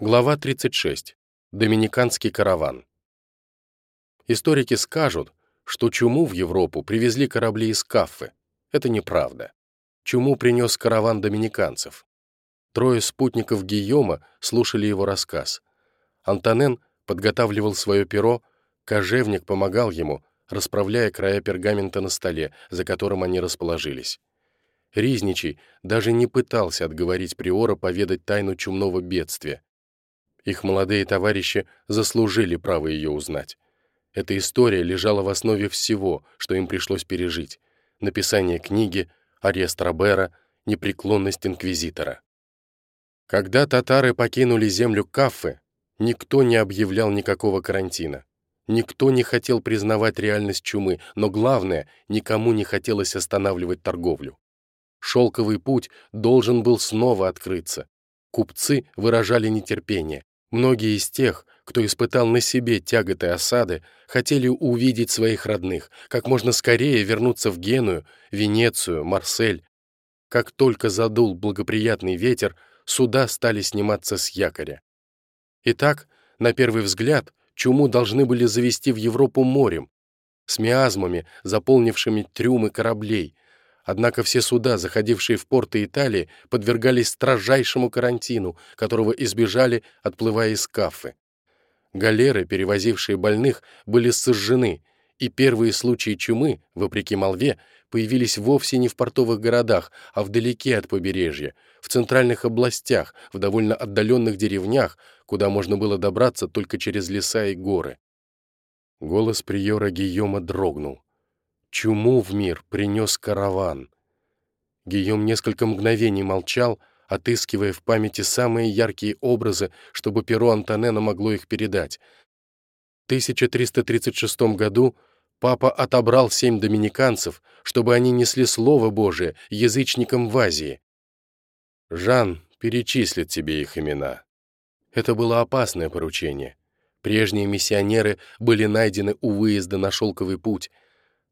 Глава 36. Доминиканский караван. Историки скажут, что чуму в Европу привезли корабли из Каффы. Это неправда. Чуму принес караван доминиканцев. Трое спутников Гийома слушали его рассказ. Антонен подготавливал свое перо, кожевник помогал ему, расправляя края пергамента на столе, за которым они расположились. Ризничий даже не пытался отговорить Приора поведать тайну чумного бедствия, их молодые товарищи заслужили право ее узнать. Эта история лежала в основе всего, что им пришлось пережить. Написание книги, арест Робера, непреклонность инквизитора. Когда татары покинули землю Каффы, никто не объявлял никакого карантина. Никто не хотел признавать реальность чумы, но главное, никому не хотелось останавливать торговлю. Шелковый путь должен был снова открыться. Купцы выражали нетерпение. Многие из тех, кто испытал на себе тяготы осады, хотели увидеть своих родных, как можно скорее вернуться в Геную, Венецию, Марсель. Как только задул благоприятный ветер, суда стали сниматься с якоря. Итак, на первый взгляд, чуму должны были завести в Европу морем, с миазмами, заполнившими трюмы кораблей, Однако все суда, заходившие в порты Италии, подвергались строжайшему карантину, которого избежали, отплывая из Кафы. Галеры, перевозившие больных, были сожжены, и первые случаи чумы, вопреки молве, появились вовсе не в портовых городах, а вдалеке от побережья, в центральных областях, в довольно отдаленных деревнях, куда можно было добраться только через леса и горы. Голос приора Гийома дрогнул. Чуму в мир принес караван. Гийом несколько мгновений молчал, отыскивая в памяти самые яркие образы, чтобы перо Антонена могло их передать. В 1336 году папа отобрал семь доминиканцев, чтобы они несли Слово Божие язычникам в Азии. Жан перечислит тебе их имена. Это было опасное поручение. Прежние миссионеры были найдены у выезда на Шелковый путь —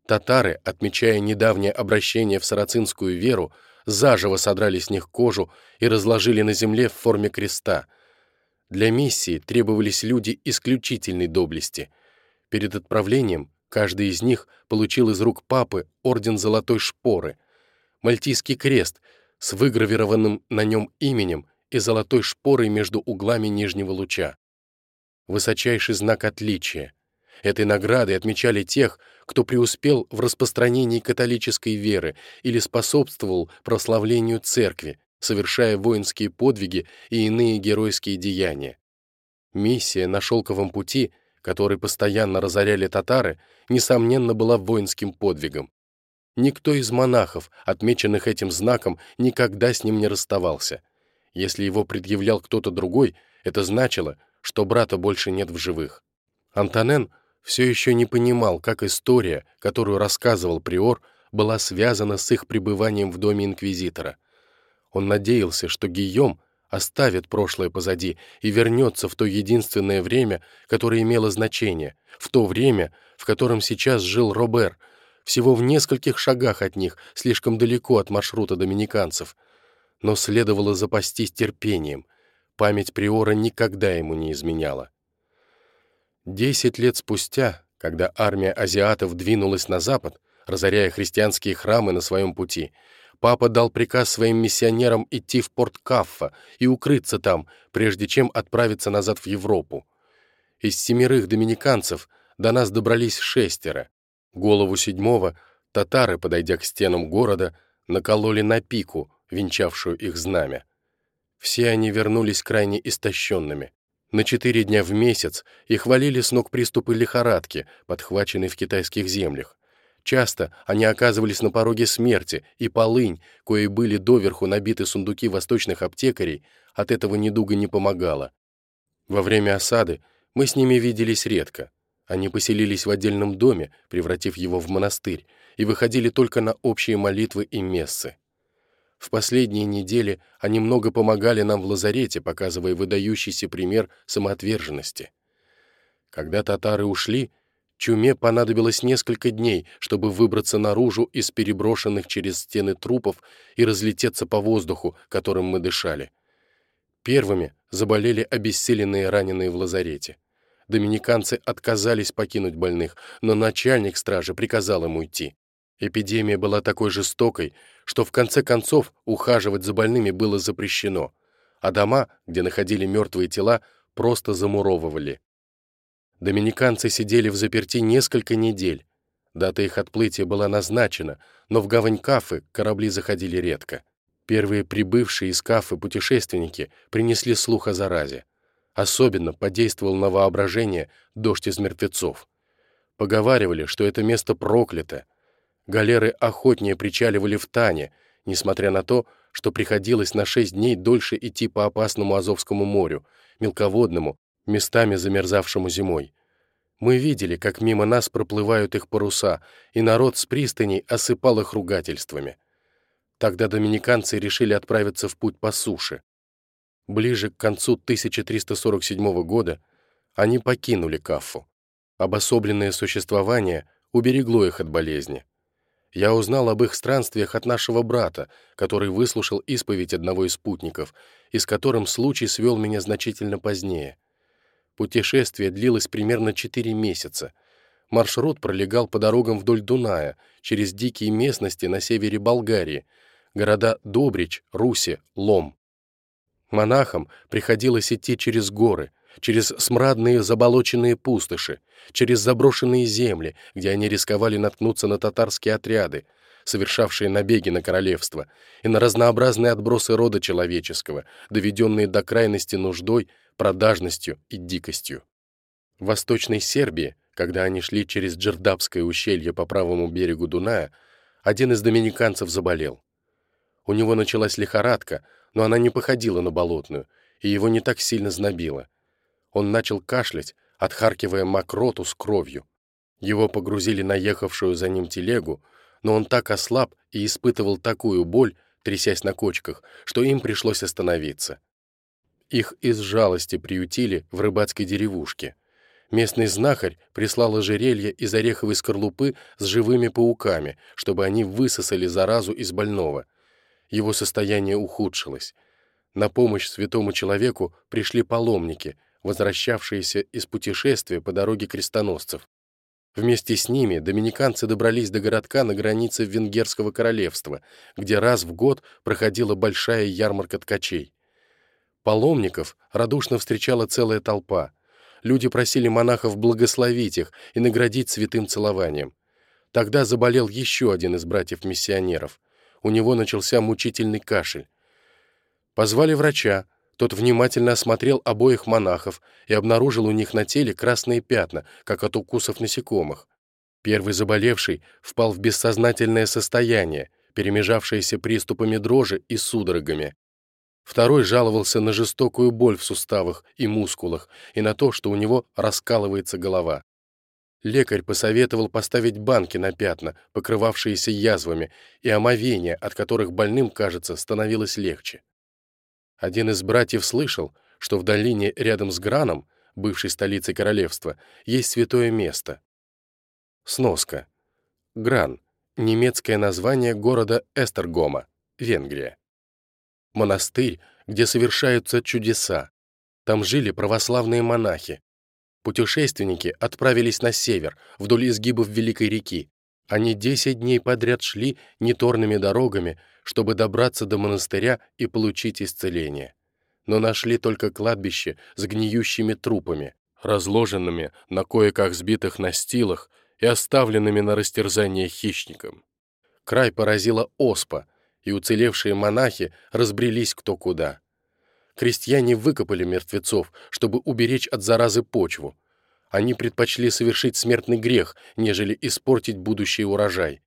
Татары, отмечая недавнее обращение в сарацинскую веру, заживо содрали с них кожу и разложили на земле в форме креста. Для миссии требовались люди исключительной доблести. Перед отправлением каждый из них получил из рук папы орден Золотой Шпоры, мальтийский крест с выгравированным на нем именем и золотой шпорой между углами нижнего луча. Высочайший знак отличия — Этой наградой отмечали тех, кто преуспел в распространении католической веры или способствовал прославлению церкви, совершая воинские подвиги и иные геройские деяния. Миссия на Шелковом пути, который постоянно разоряли татары, несомненно была воинским подвигом. Никто из монахов, отмеченных этим знаком, никогда с ним не расставался. Если его предъявлял кто-то другой, это значило, что брата больше нет в живых. Антонен все еще не понимал, как история, которую рассказывал Приор, была связана с их пребыванием в доме инквизитора. Он надеялся, что Гийом оставит прошлое позади и вернется в то единственное время, которое имело значение, в то время, в котором сейчас жил Робер, всего в нескольких шагах от них, слишком далеко от маршрута доминиканцев. Но следовало запастись терпением. Память Приора никогда ему не изменяла. Десять лет спустя, когда армия азиатов двинулась на запад, разоряя христианские храмы на своем пути, папа дал приказ своим миссионерам идти в порт Каффа и укрыться там, прежде чем отправиться назад в Европу. Из семерых доминиканцев до нас добрались шестеро. Голову седьмого татары, подойдя к стенам города, накололи на пику, венчавшую их знамя. Все они вернулись крайне истощенными. На четыре дня в месяц их валили с ног приступы лихорадки, подхваченной в китайских землях. Часто они оказывались на пороге смерти, и полынь, кои были доверху набиты сундуки восточных аптекарей, от этого недуга не помогала. Во время осады мы с ними виделись редко. Они поселились в отдельном доме, превратив его в монастырь, и выходили только на общие молитвы и мессы. В последние недели они много помогали нам в лазарете, показывая выдающийся пример самоотверженности. Когда татары ушли, чуме понадобилось несколько дней, чтобы выбраться наружу из переброшенных через стены трупов и разлететься по воздуху, которым мы дышали. Первыми Заболели обессиленные раненые в лазарете. Доминиканцы отказались покинуть больных, но начальник стражи приказал им уйти. Эпидемия была такой жестокой, что в конце концов ухаживать за больными было запрещено, а дома, где находили мертвые тела, просто замуровывали. Доминиканцы сидели в заперти несколько недель. Дата их отплытия была назначена, но в гавань Кафы корабли заходили редко. Первые прибывшие из Кафы путешественники принесли слух о заразе. Особенно подействовал на воображение дождь из мертвецов. Поговаривали, что это место проклято. Галеры охотнее причаливали в Тане, несмотря на то, что приходилось на шесть дней дольше идти по опасному Азовскому морю, мелководному, местами замерзавшему зимой. Мы видели, как мимо нас проплывают их паруса, и народ с пристаней осыпал их ругательствами. Тогда доминиканцы решили отправиться в путь по суше. Ближе к концу 1347 года они покинули Каффу. Обособленное существование уберегло их от болезни. Я узнал об их странствиях от нашего брата, который выслушал исповедь одного из спутников, и с которым случай свел меня значительно позднее. Путешествие длилось примерно 4 месяца. Маршрут пролегал по дорогам вдоль Дуная, через дикие местности на севере Болгарии, города Добрич, Руси, Лом. Монахам приходилось идти через горы, через смрадные заболоченные пустоши, через заброшенные земли, где они рисковали наткнуться на татарские отряды, совершавшие набеги на королевство, и на разнообразные отбросы рода человеческого, доведенные до крайности нуждой, продажностью и дикостью. В Восточной Сербии, когда они шли через Джердапское ущелье по правому берегу Дуная, один из доминиканцев заболел. У него началась лихорадка, но она не походила на болотную, и его не так сильно знобило. Он начал кашлять, отхаркивая мокроту с кровью. Его погрузили на ехавшую за ним телегу, но он так ослаб и испытывал такую боль, трясясь на кочках, что им пришлось остановиться. Их из жалости приютили в рыбацкой деревушке. Местный знахарь прислал ожерелье из ореховой скорлупы с живыми пауками, чтобы они высосали заразу из больного. Его состояние ухудшилось. На помощь святому человеку пришли паломники, возвращавшиеся из путешествия по дороге крестоносцев. Вместе с ними доминиканцы добрались до городка на границе Венгерского королевства, где раз в год проходила большая ярмарка ткачей. Паломников радушно встречала целая толпа. Люди просили монахов благословить их и наградить святым целованием. Тогда заболел еще один из братьев-миссионеров — у него начался мучительный кашель. Позвали врача, тот внимательно осмотрел обоих монахов и обнаружил у них на теле красные пятна, как от укусов насекомых. Первый заболевший впал в бессознательное состояние, перемежавшееся приступами дрожи и судорогами. Второй жаловался на жестокую боль в суставах и мускулах и на то, что у него раскалывается голова. Лекарь посоветовал поставить банки на пятна, покрывавшиеся язвами, и омовения, от которых больным, кажется, становилось легче. Один из братьев слышал, что в долине рядом с Граном, бывшей столицей королевства, есть святое место. Сноска. Гран — немецкое название города Эстергома, Венгрия. Монастырь, где совершаются чудеса. Там жили православные монахи, Путешественники отправились на север, вдоль изгибов Великой реки. Они десять дней подряд шли неторными дорогами, чтобы добраться до монастыря и получить исцеление. Но нашли только кладбище с гниющими трупами, разложенными на кое-как сбитых настилах и оставленными на растерзание хищникам. Край поразила оспа, и уцелевшие монахи разбрелись кто куда крестьяне выкопали мертвецов, чтобы уберечь от заразы почву. Они предпочли совершить смертный грех, нежели испортить будущий урожай.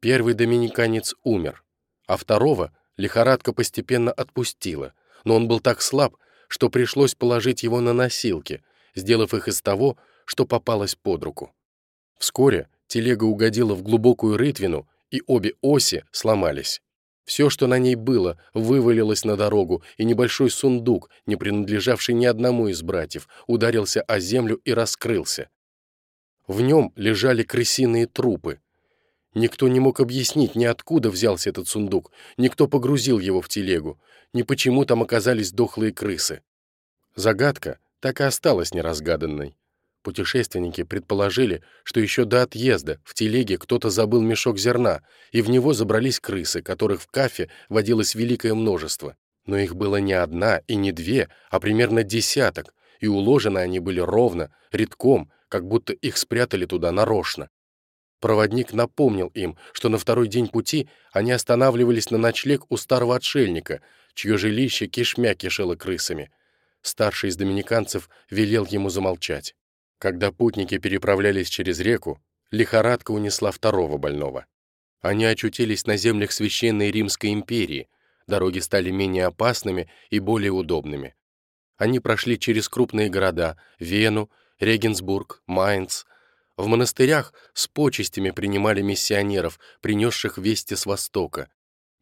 Первый доминиканец умер, а второго лихорадка постепенно отпустила, но он был так слаб, что пришлось положить его на носилки, сделав их из того, что попалось под руку. Вскоре телега угодила в глубокую рытвину, и обе оси сломались. Все, что на ней было, вывалилось на дорогу, и небольшой сундук, не принадлежавший ни одному из братьев, ударился о землю и раскрылся. В нем лежали крысиные трупы. Никто не мог объяснить, ни откуда взялся этот сундук, никто погрузил его в телегу, ни почему там оказались дохлые крысы. Загадка так и осталась неразгаданной. Путешественники предположили, что еще до отъезда в телеге кто-то забыл мешок зерна, и в него забрались крысы, которых в кафе водилось великое множество. Но их было не одна и не две, а примерно десяток, и уложены они были ровно, редком, как будто их спрятали туда нарочно. Проводник напомнил им, что на второй день пути они останавливались на ночлег у старого отшельника, чье жилище кишмя кишело крысами. Старший из доминиканцев велел ему замолчать. Когда путники переправлялись через реку, лихорадка унесла второго больного. Они очутились на землях Священной Римской империи, дороги стали менее опасными и более удобными. Они прошли через крупные города — Вену, Регенсбург, Майнц. В монастырях с почестями принимали миссионеров, принесших вести с Востока.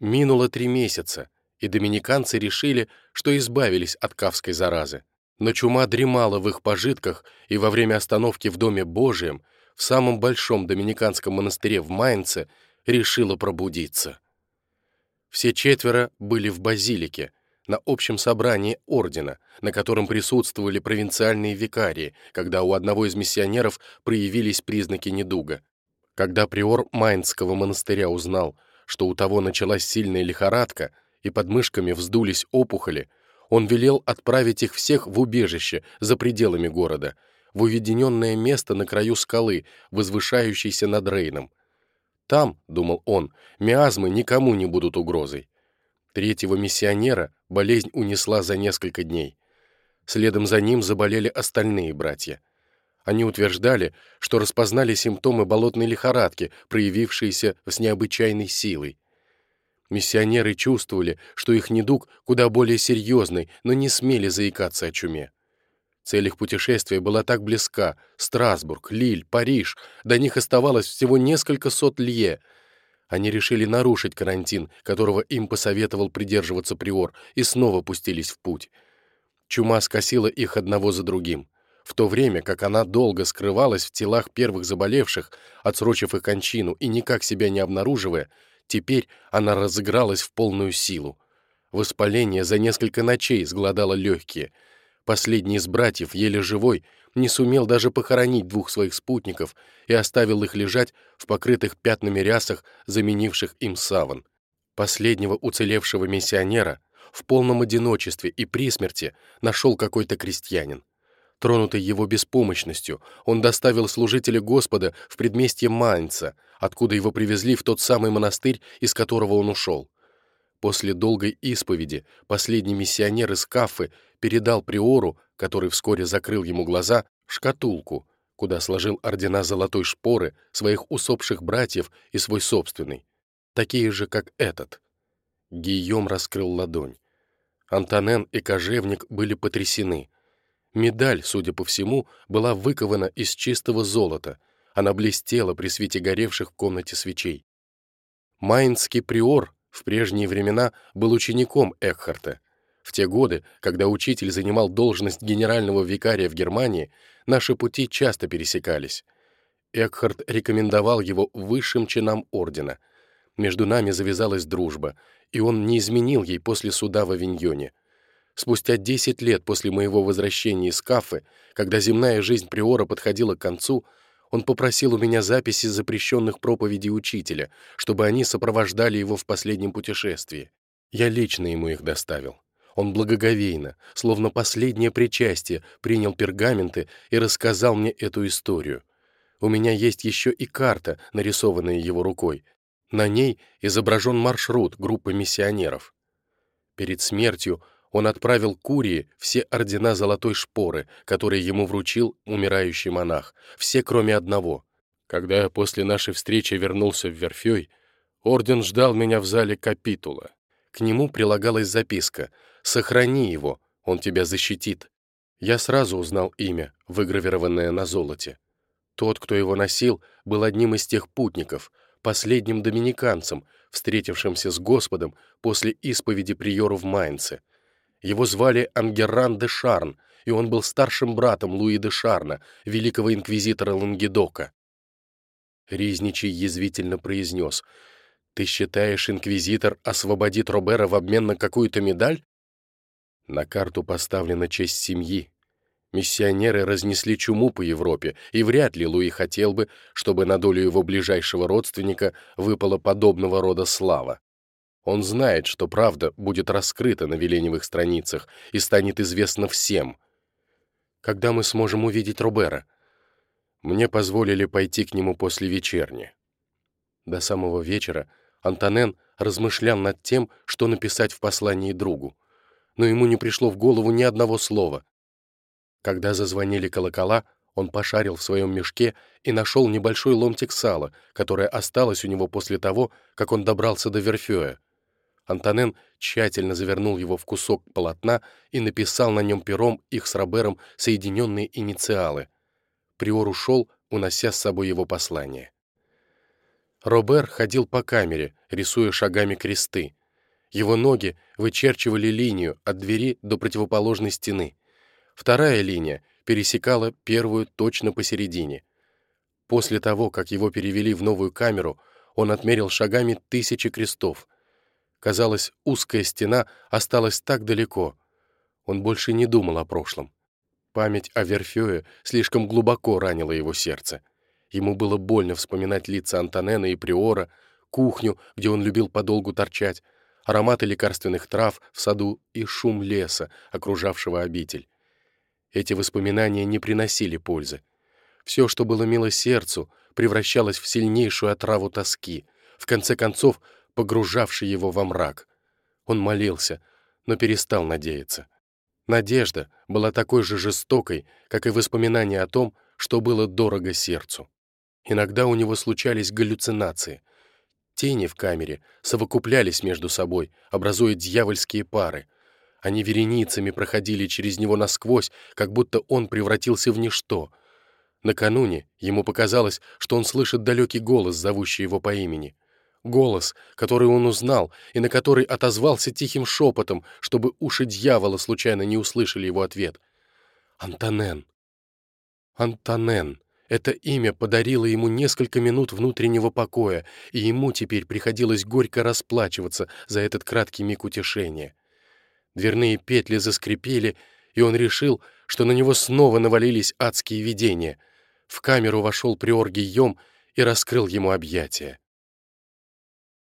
Минуло три месяца, и доминиканцы решили, что избавились от кавской заразы. Но чума дремала в их пожитках, и во время остановки в Доме Божием, в самом большом доминиканском монастыре в Майнце, решила пробудиться. Все четверо были в базилике, на общем собрании ордена, на котором присутствовали провинциальные викарии, когда у одного из миссионеров проявились признаки недуга. Когда приор Майнского монастыря узнал, что у того началась сильная лихорадка и под мышками вздулись опухоли, он велел отправить их всех в убежище за пределами города, в уединенное место на краю скалы, возвышающейся над Рейном. Там, думал он, миазмы никому не будут угрозой. Третьего миссионера болезнь унесла за несколько дней. Следом за ним заболели остальные братья. Они утверждали, что распознали симптомы болотной лихорадки, проявившиеся с необычайной силой. Миссионеры чувствовали, что их недуг куда более серьезный, но не смели заикаться о чуме. Цель их путешествия была так близка — Страсбург, Лиль, Париж, до них оставалось всего несколько сот лье. Они решили нарушить карантин, которого им посоветовал придерживаться приор, и снова пустились в путь. Чума скосила их одного за другим. В то время как она долго скрывалась в телах первых заболевших, отсрочив их кончину и никак себя не обнаруживая, Теперь она разыгралась в полную силу. Воспаление за несколько ночей сгладало легкие. Последний из братьев, еле живой, не сумел даже похоронить двух своих спутников и оставил их лежать в покрытых пятнами рясах, заменивших им саван. Последнего уцелевшего миссионера в полном одиночестве и при смерти нашел какой-то крестьянин. Тронутый его беспомощностью, он доставил служителя Господа в предместье Майнца, откуда его привезли в тот самый монастырь, из которого он ушел. После долгой исповеди последний миссионер из Кафы передал приору, который вскоре закрыл ему глаза, шкатулку, куда сложил ордена золотой шпоры своих усопших братьев и свой собственный, такие же, как этот. Гийом раскрыл ладонь. Антонен и Кожевник были потрясены — Медаль, судя по всему, была выкована из чистого золота. Она блестела при свете горевших в комнате свечей. Майнский приор в прежние времена был учеником Экхарта. В те годы, когда учитель занимал должность генерального викария в Германии, наши пути часто пересекались. Экхарт рекомендовал его высшим чинам ордена. Между нами завязалась дружба, и он не изменил ей после суда в Авиньоне. Спустя 10 лет после моего возвращения из Кафы, когда земная жизнь Приора подходила к концу, он попросил у меня записи запрещенных проповедей учителя, чтобы они сопровождали его в последнем путешествии. Я лично ему их доставил. Он благоговейно, словно последнее причастие, принял пергаменты и рассказал мне эту историю. У меня есть еще и карта, нарисованная его рукой. На ней изображен маршрут группы миссионеров. Перед смертью он отправил Курии все ордена золотой шпоры, которые ему вручил умирающий монах, все кроме одного. Когда я после нашей встречи вернулся в Верфей, орден ждал меня в зале капитула. К нему прилагалась записка «Сохрани его, он тебя защитит». Я сразу узнал имя, выгравированное на золоте. Тот, кто его носил, был одним из тех путников, последним доминиканцем, встретившимся с Господом после исповеди приора в Майнце — его звали Ангерран де Шарн, и он был старшим братом Луи де Шарна, великого инквизитора Лангедока. Ризничий язвительно произнес, «Ты считаешь, инквизитор освободит Робера в обмен на какую-то медаль?» На карту поставлена честь семьи. Миссионеры разнесли чуму по Европе, и вряд ли Луи хотел бы, чтобы на долю его ближайшего родственника выпала подобного рода слава. Он знает, что правда будет раскрыта на Веленевых страницах и станет известна всем. Когда мы сможем увидеть Рубера? Мне позволили пойти к нему после вечерни. До самого вечера Антонен размышлял над тем, что написать в послании другу. Но ему не пришло в голову ни одного слова. Когда зазвонили колокола, он пошарил в своем мешке и нашел небольшой ломтик сала, которое осталось у него после того, как он добрался до Верфея. Антонен тщательно завернул его в кусок полотна и написал на нем пером их с Робером соединенные инициалы. Приор ушел, унося с собой его послание. Робер ходил по камере, рисуя шагами кресты. Его ноги вычерчивали линию от двери до противоположной стены. Вторая линия пересекала первую точно посередине. После того, как его перевели в новую камеру, он отмерил шагами тысячи крестов. Казалось, узкая стена осталась так далеко. Он больше не думал о прошлом. Память о Верфёе слишком глубоко ранила его сердце. Ему было больно вспоминать лица Антонена и Приора, кухню, где он любил подолгу торчать, ароматы лекарственных трав в саду и шум леса, окружавшего обитель. Эти воспоминания не приносили пользы. Все, что было мило сердцу, превращалось в сильнейшую отраву тоски, в конце концов, погружавший его во мрак. Он молился, но перестал надеяться. Надежда была такой же жестокой, как и воспоминания о том, что было дорого сердцу. Иногда у него случались галлюцинации. Тени в камере совокуплялись между собой, образуя дьявольские пары. Они вереницами проходили через него насквозь, как будто он превратился в ничто. Накануне ему показалось, что он слышит далекий голос, зовущий его по имени. Голос, который он узнал, и на который отозвался тихим шепотом, чтобы уши дьявола случайно не услышали его ответ. «Антонен! Антонен!» Это имя подарило ему несколько минут внутреннего покоя, и ему теперь приходилось горько расплачиваться за этот краткий миг утешения. Дверные петли заскрипели, и он решил, что на него снова навалились адские видения. В камеру вошел приор Гийом и раскрыл ему объятия.